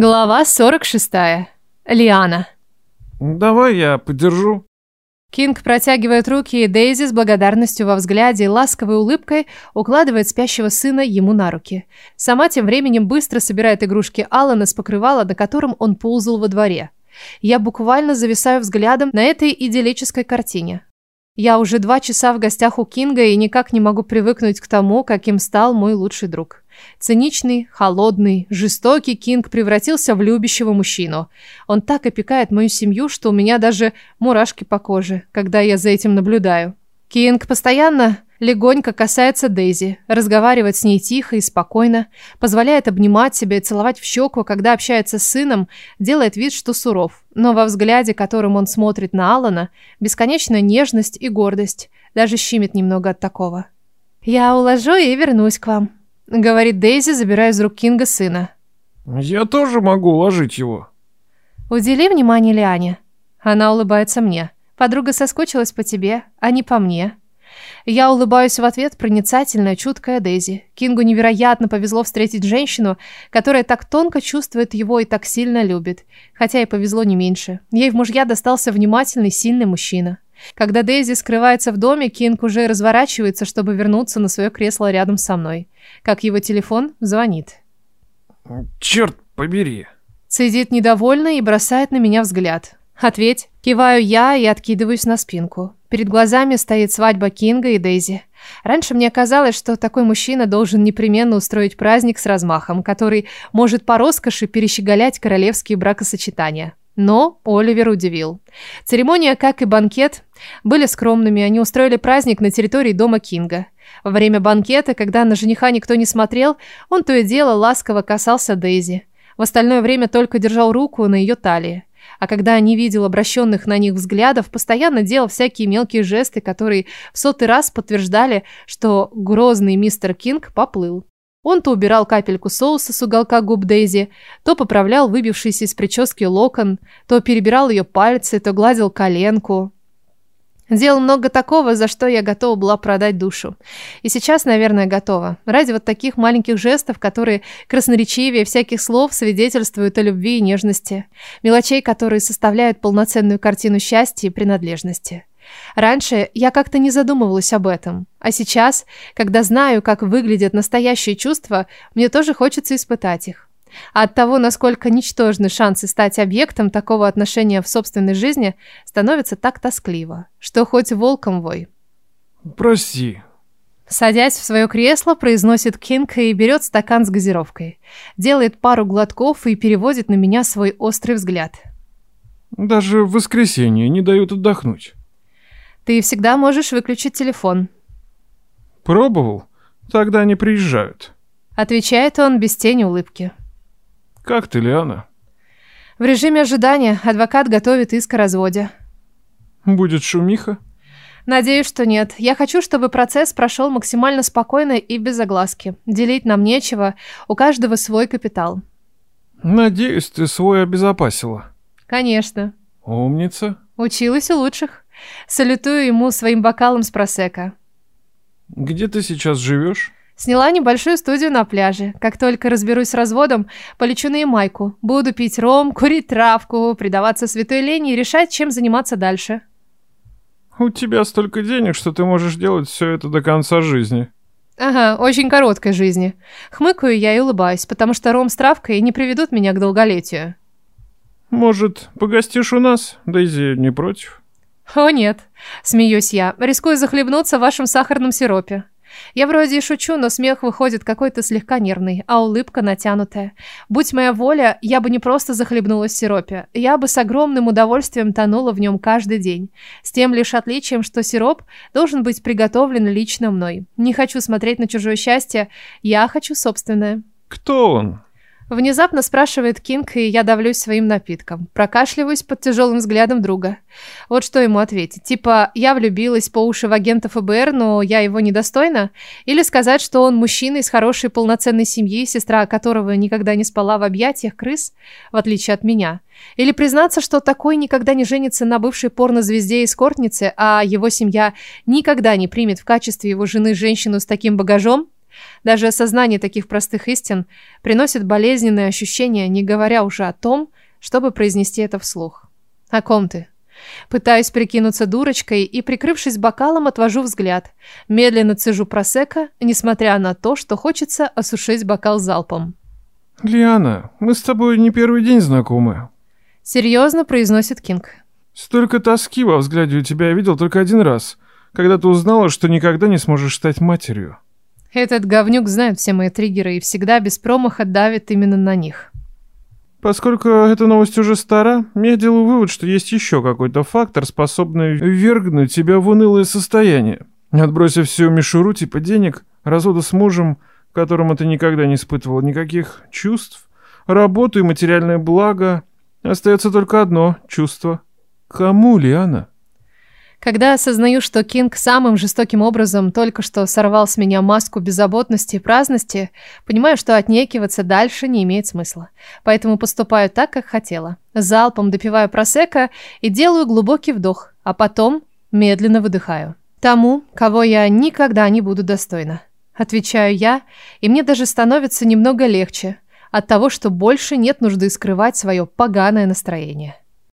Глава 46. Лиана. Давай я подержу. Кинг протягивает руки, и Дейзи с благодарностью во взгляде и ласковой улыбкой укладывает спящего сына ему на руки. Сама тем временем быстро собирает игрушки Алана с покрывала, на котором он ползал во дворе. Я буквально зависаю взглядом на этой идиллической картине. Я уже два часа в гостях у Кинга и никак не могу привыкнуть к тому, каким стал мой лучший друг. Циничный, холодный, жестокий Кинг превратился в любящего мужчину. Он так опекает мою семью, что у меня даже мурашки по коже, когда я за этим наблюдаю. Кинг постоянно легонько касается Дейзи, разговаривает с ней тихо и спокойно, позволяет обнимать себя и целовать в щеку, когда общается с сыном, делает вид, что суров. Но во взгляде, которым он смотрит на Алана, бесконечная нежность и гордость. Даже щемит немного от такого. «Я уложу и вернусь к вам», говорит Дейзи, забирая из рук Кинга сына. Я тоже могу уложить его. Удели внимание Лиане. Она улыбается мне. Подруга соскучилась по тебе, а не по мне. Я улыбаюсь в ответ, проницательная, чуткая Дейзи. Кингу невероятно повезло встретить женщину, которая так тонко чувствует его и так сильно любит. Хотя и повезло не меньше. Ей в мужья достался внимательный, сильный мужчина. Когда Дейзи скрывается в доме, Кинг уже разворачивается, чтобы вернуться на свое кресло рядом со мной. Как его телефон звонит. Черт побери. Сидит недовольно и бросает на меня взгляд. Ответь. Киваю я и откидываюсь на спинку. Перед глазами стоит свадьба Кинга и Дейзи. Раньше мне казалось, что такой мужчина должен непременно устроить праздник с размахом, который может по роскоши перещеголять королевские бракосочетания. Но Оливер удивил. Церемония, как и банкет, были скромными. Они устроили праздник на территории дома Кинга. Во время банкета, когда на жениха никто не смотрел, он то и дело ласково касался Дейзи. В остальное время только держал руку на ее талии. А когда не видел обращенных на них взглядов, постоянно делал всякие мелкие жесты, которые в сотый раз подтверждали, что грозный мистер Кинг поплыл. Он то убирал капельку соуса с уголка губ Дейзи, то поправлял выбившийся из прически локон, то перебирал ее пальцы, то гладил коленку. Делал много такого, за что я готова была продать душу. И сейчас, наверное, готова. Ради вот таких маленьких жестов, которые красноречивее всяких слов свидетельствуют о любви и нежности. Мелочей, которые составляют полноценную картину счастья и принадлежности. Раньше я как-то не задумывалась об этом. А сейчас, когда знаю, как выглядят настоящие чувства, мне тоже хочется испытать их. А от того, насколько ничтожны шансы стать объектом такого отношения в собственной жизни, становится так тоскливо, что хоть волком вой. Прости. Садясь в свое кресло, произносит Кинг и берет стакан с газировкой. Делает пару глотков и переводит на меня свой острый взгляд. Даже в воскресенье не дают отдохнуть. Ты всегда можешь выключить телефон. Пробовал? Тогда не приезжают. Отвечает он без тени улыбки. Как ты, Лиана? В режиме ожидания адвокат готовит иск о разводе. Будет шумиха? Надеюсь, что нет. Я хочу, чтобы процесс прошел максимально спокойно и без огласки. Делить нам нечего, у каждого свой капитал. Надеюсь, ты свой обезопасила. Конечно. Умница. Училась у лучших. Салютую ему своим бокалом с просека. Где ты сейчас живешь? Сняла небольшую студию на пляже. Как только разберусь с разводом, полечу на Ямайку. Буду пить ром, курить травку, предаваться святой лени и решать, чем заниматься дальше. У тебя столько денег, что ты можешь делать все это до конца жизни. Ага, очень короткой жизни. Хмыкаю я и улыбаюсь, потому что ром с травкой не приведут меня к долголетию. Может, погостишь у нас? Дейзи не против? «О, нет», — смеюсь я, рискую захлебнуться в вашем сахарном сиропе. Я вроде и шучу, но смех выходит какой-то слегка нервный, а улыбка натянутая. Будь моя воля, я бы не просто захлебнулась в сиропе, я бы с огромным удовольствием тонула в нем каждый день. С тем лишь отличием, что сироп должен быть приготовлен лично мной. Не хочу смотреть на чужое счастье, я хочу собственное. «Кто он?» Внезапно спрашивает Кинг, и я давлюсь своим напитком. Прокашливаюсь под тяжелым взглядом друга. Вот что ему ответить. Типа, я влюбилась по уши в агента ФБР, но я его недостойна? Или сказать, что он мужчина из хорошей полноценной семьи, сестра которого никогда не спала в объятиях крыс, в отличие от меня? Или признаться, что такой никогда не женится на бывшей порнозвезде из Кортницы, а его семья никогда не примет в качестве его жены женщину с таким багажом? Даже осознание таких простых истин приносит болезненные ощущения, не говоря уже о том, чтобы произнести это вслух. «О ком ты?» Пытаюсь прикинуться дурочкой и, прикрывшись бокалом, отвожу взгляд. Медленно цежу просека, несмотря на то, что хочется осушить бокал залпом. «Лиана, мы с тобой не первый день знакомы». Серьезно произносит Кинг. «Столько тоски во взгляде у тебя я видел только один раз, когда ты узнала, что никогда не сможешь стать матерью». Этот говнюк знает все мои триггеры и всегда без промаха давит именно на них. Поскольку эта новость уже стара, я делаю вывод, что есть еще какой-то фактор, способный ввергнуть тебя в унылое состояние. Отбросив всю мишуру типа денег, развода с мужем, которому ты никогда не испытывал никаких чувств, работу и материальное благо, остается только одно чувство. Кому, Лиана? Когда осознаю, что Кинг самым жестоким образом только что сорвал с меня маску беззаботности и праздности, понимаю, что отнекиваться дальше не имеет смысла. Поэтому поступаю так, как хотела. Залпом допиваю просека и делаю глубокий вдох, а потом медленно выдыхаю. Тому, кого я никогда не буду достойна. Отвечаю я, и мне даже становится немного легче от того, что больше нет нужды скрывать свое поганое настроение.